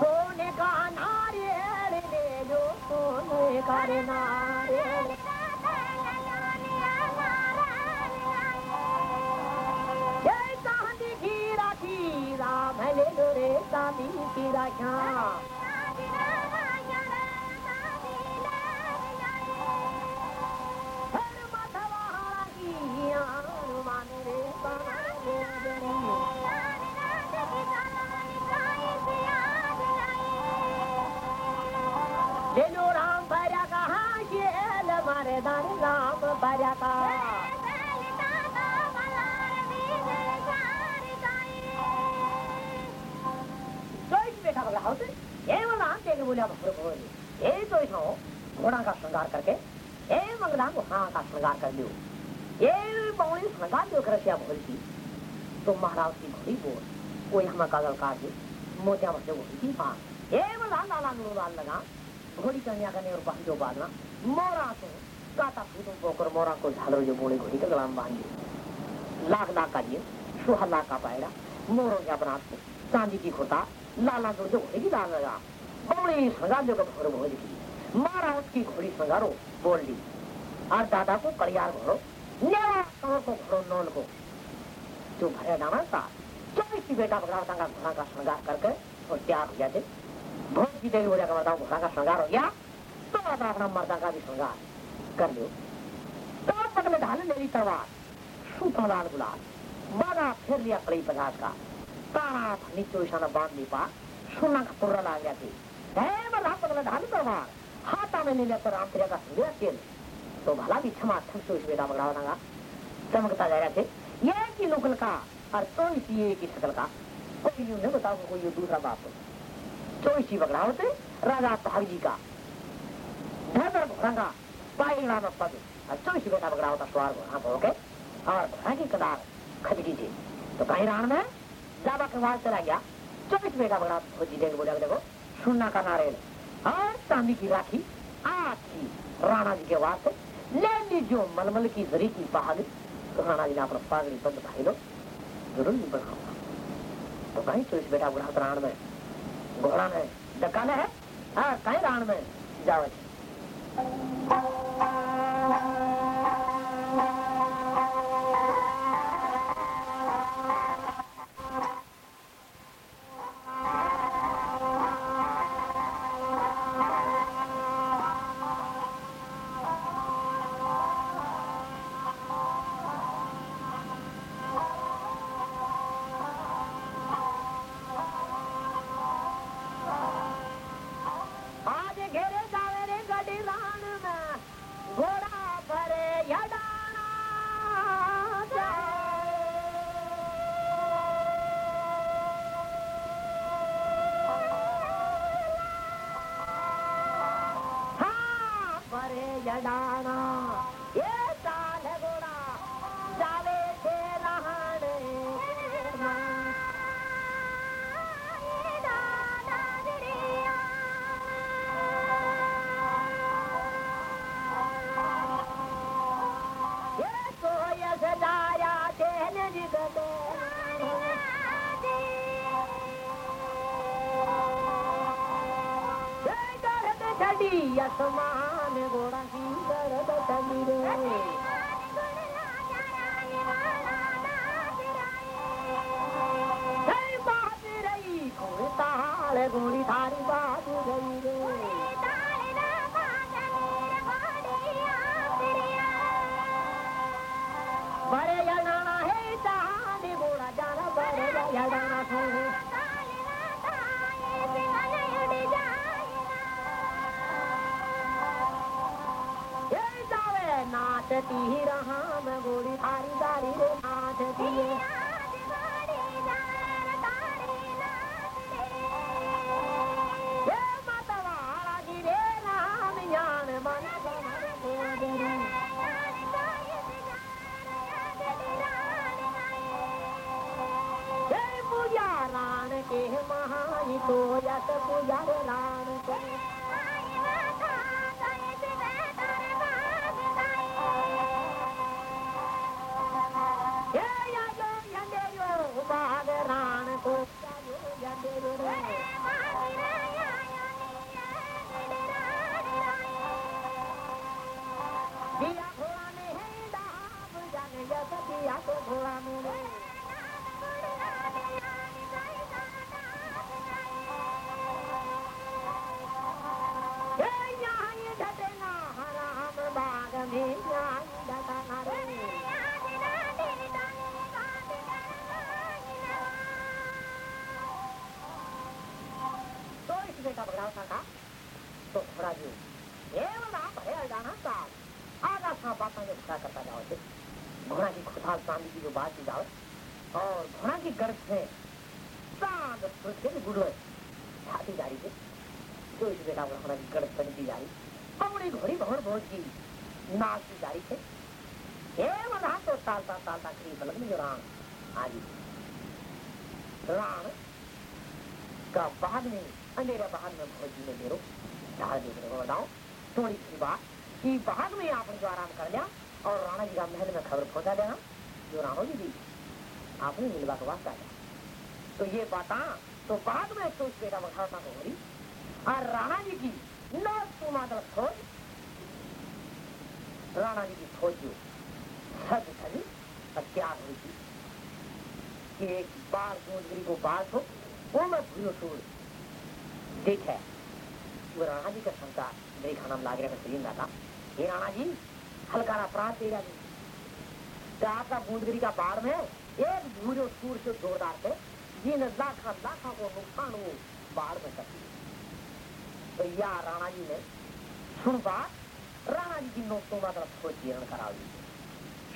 कोन का नारे जो सोन कर नारे तव्हांजी घोड़ा मोरा तो काटा घोड़ी के गला में बाँध लाख लाख का दिए सुहा लाख का पायरा मोरों के अपना को चांदी की खोता लाला जो जो घोड़ी की लाल लगा बड़ी संगार जो घोड़ भोज की मारा उसकी घोड़ी संगारो बोल ली और दादा को कड़ियार घोड़ो नेवा को घोड़ो नौन को जो भरे डाना था चौबीस की बेटा बकरा का घोड़ा का श्रृंगार करके और तैयार हो जाते भोज की देवी हो जाकर बताओ घोड़ा का श्रृंगार हो गया तो अपना अपना मर्दा का भी श्रृंगार कर लो तो पकड़े ढाल मेरी तलवार सूता लाल गुलाल बागा फिर लिया कड़ी पदार्थ का पुर्रा ला गया थी है बला पकड़े ढाल तलवार हाथा में ले लिया तो तो भला भी क्षमा छम चोइस बेटा बगड़ा होना चमकता जा रहा थे ये की लोकल का और तो इसी की शकल का कोई यूँ नहीं बताओ कोई दूसरा बाप हो चौसी बगड़ा होते राजा भाग जी का धर घोड़ा पाइला में पद और चौसी बेटा बगड़ा होता सवार पर होके और की कदार खजगी थी। तो कहीं रान में जाबा के वार चला गया। चौबीस बेटा बगड़ा खोजी देख बोला, देखो, सुनना का नारेल और चांदी की राखी आखी राणा जी के से ले ली जो मलमल की जरी की पहाड़ तो राणा जी ने अपना पागड़ी बंद भाई लो, ज़रूर नहीं बनाऊँगा। तो कहीं चौबीस बेटा बगड़ा राण में। घोड़ा में डका है। हाँ कहीं राण में। जाओ। यडाना ये चाल घोड़ा जावे रहाड़े में ये सोय सजाया तेन जिगते। छड़ी असमान गोली थारी बाज गई रे। बड़े जनाना है जहानी बोला जाना, बड़े जनाना है। नाचती रहा मैं गोरी थारी गारी रे नाचती है। यस पूजा रे राण छाती जा रही है। जो इस बेटा की गर्द बनती जा रही बड़ी घोड़ी बहुत बहुत की नाच की जा रही थे ये वाला तो तालता तालता करीब बलग में जो राम आ गई राम का बाद में अंधेरे बाहर में भोजी में मेरो। ढाल देख रहे हो बताओ। थोड़ी सी बात कि बाहर में आपने जो आराम कर लिया, और राणा जी का महल में खबर पहुँचा देना। जो राणो जी दी आपने मिलवा के वास्ता तो ये बात तो बाद में सोच बेटा बखाता हो रही और राणा जी की नौ सुमादल फौज राणा जी की फौज जो सज धरी और त्याग हुई थी? कि एक बार जोधगिरी को बात हो वो मैं भूलो छोड़। देखे वो राणा जी का संसार मेरे खाना में लाग रहा शरीर था। ये राणा जी हल्का ना प्राण तेरा जी तो आपका बूंदगिरी का बाढ़ में एक भूजो सूर से जोरदार थे। जिन लाखा लाखा को नुकसान वो बाढ़ में कर दिया तो या राणा जी ने सुन बात राणा जी की नोटों में तरफ़ खोज जीर्ण करा दी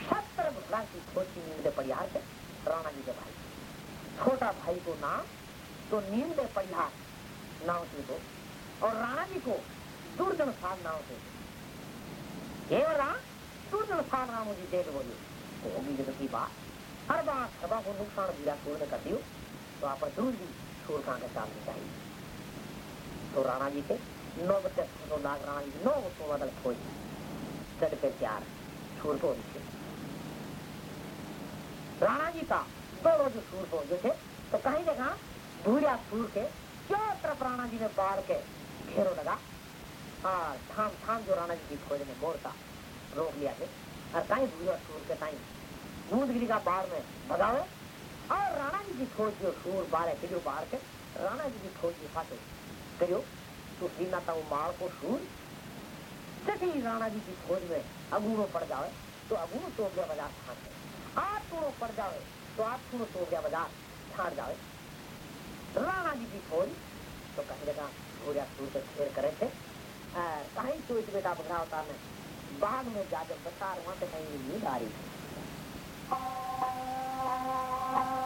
सत्तर घोड़ा की खोज की नींद परिहार से राणा जी के भाई। छोटा भाई को नाम तो नींद परिहार नाव से दो, और राणा जी को दुर्जन साल नाव से दो। वाला दुर्जन साल राम जी देख बोलिए होगी जब की बात। हर बात सभा को नुकसान दिया सूर ने कर दियो। तो आप दूर भी सूर कहाँ के सामने चाहिए तो राणा जी के नौ बच्चे तो लाख राणा जी नौ बच्चों बदल खोज चढ़ पे चार सूर को राणा जी का दो जो सूर पहुँचे थे तो कहीं देखा भूरिया सूर के चारों तरफ़ राणा जी ने बाढ़ के घेरो लगा और थाम थाम जो राणा जी की खोज ने मोड़ता रोक लिया थे और कहीं भूरिया सूर के कहीं बूंदगिरी का बाढ़ में भगावे और राणा जी की खोज जो सूर है जो बाढ़ के, राणा जी की खोज की फाटे करियो तो सीना वो मार को सूर सभी राणा जी की खोज में अगूनो पड़ जावे तो अगूनो तो गया बाज़ार छाट आप टूणो पड़ जावे तो आप टूणो तो गया बाज़ार छाट जावे। राणा जी की खोज तो कहीं लगा भूरिया सूर के खेर करे थे। कहीं तो इस बेटा बघरा होता में बाग में जाकर बसार वहाँ से कहीं नींद आ रही थी। Thank you.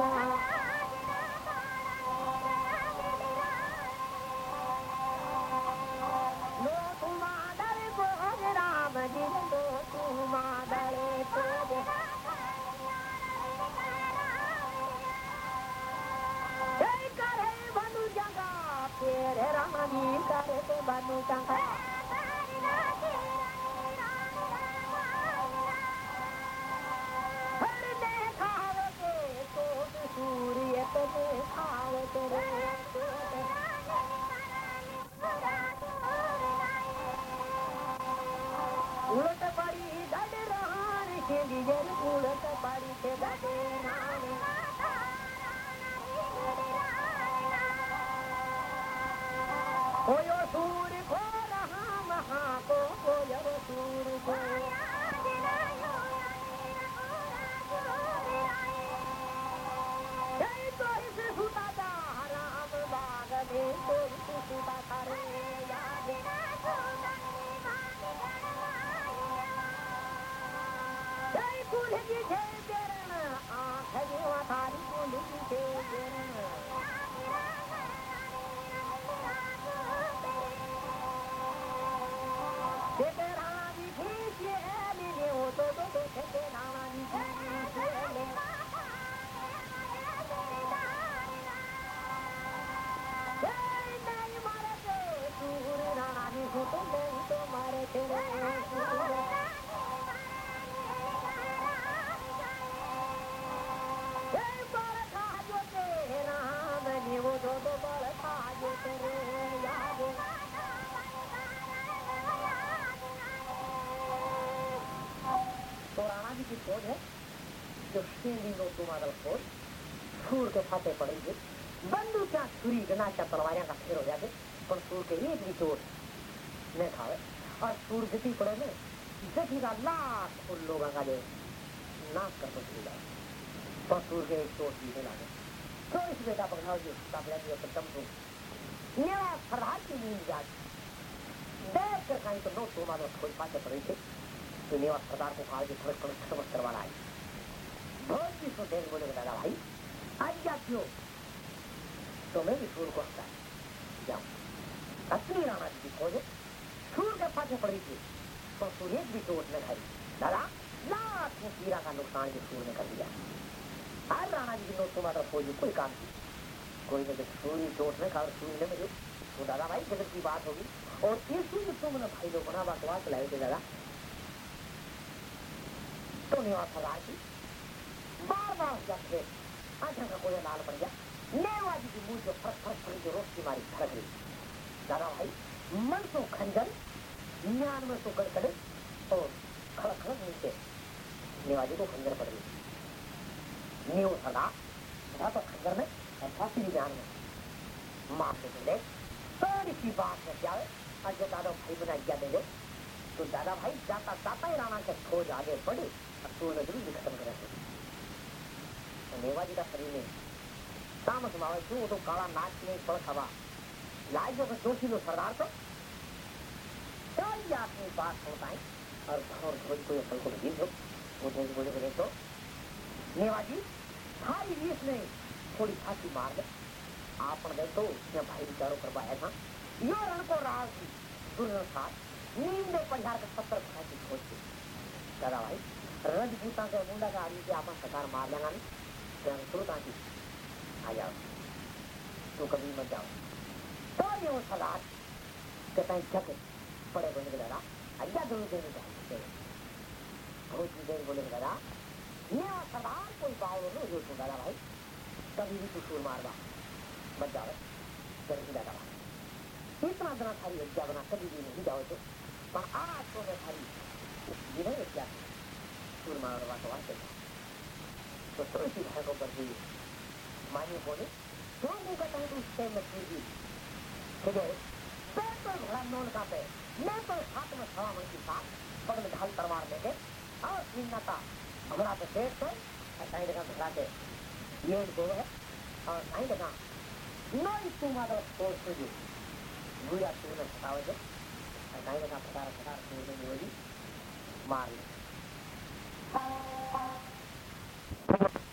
की सूर को रहा महा को कोयो सूर को खोज है, जो शेलिंगो तुम्हारा खोज सूर के फाते पड़ेगी। बंदूक छुरी गना क्या तलवारियाँ का फेर हो जाके पर सूर के एक भी चोट न खावे। और सूर गति पड़े में गति का लाख लोगों का जो नाश कर बच जाए। पर सूर के एक चोट भी नहीं लागे। तो इस बेटा पकड़ाओ जी काबला जी पर दम दो मेरा फरहाद की नींद जाग। देख कर खाई तो नो तुम्हारा खोज पाते पड़े थे। को बोले दादा भाई आज मैं सूर राणा जी की सूर दादा लाख में का नुकसान भी सूर ने कर दिया हर राणा जी की नोट खोज कोई काम की कोई ने सूर्य चोट न खा तो दादा भाई, जगत की बात होगी। और इसी में तुमने भाई लोग बना बकवास चलाए थे दादा। सरदार जी बार बार जब आँखों का कोई लाल पड़ गया नेवा जी की मुँह जो फरक फरक पड़ी जो रोशनी मारी फरक रही दादा भाई मन तो खंजर ज्ञान में तो कड़कड़ और खड़क खड़क नीचे नेवा जी को खंजर पड़ गई न्यू सरदार था तो खंजर में और फांसी भी में माँ से बोले थोड़ी सी बात में क्या है आज जो दादा भाई बना क्या दे दे तो दादा भाई जाता जाता ही राणा के खोज आगे बढ़े खत्म करा तो मेवा का शरीर में तामस मावे क्यों वो तो काला नाच में पड़ खबा लाज जो जोशी लो सरदार तो सारी अपनी बात होता है और और खोज को फल को दिन दो वो तो बोले बोले तो मेवा जी सारी रीस ने थोड़ी फांसी मार दे आपन गए तो मैं भाई विचारों करवाया था यो रण को राज दुर्योधन था नींद पंजार के सत्तर फांसी खोज थी दादा भाई रजपूता के मुंडा का आदमी के आपन सरकार मार लेना नहीं तो हम शुरू कहाँ की आ जाओ तो कभी मत जाओ तो ये वो सलाह कहता है जग पड़े बोले के दादा अज्ञा दोनों देने चाहिए बहुत ही देर बोले के दादा ये सरदार कोई बावलो नो जो तो दादा भाई कभी भी तू सुर मारवा मत जाओ जल्दी दादा भाई इतना दिन थारी हत्या बना कभी भी नहीं जाओ तो पर आज तो मैं थारी जिन्हें हत्या सुर मारवा तो वास्ते तो सी भाई को कर दी मानिए बोले तो मुँह का तंग उससे कीजिए ठीक है पैर पर घोड़ा नोन का पे मैं तो हाथ में छवा मन की साथ पग में ढाल तलवार लेके और सीना था घोड़ा पे पेट पे और साइड का घोड़ा के ये दो है और साइड का नो इसको मात्र सोच से जो बुरा तूने बताओ जो और साइड का फटार फटार तूने बोली मार ले थोड़ा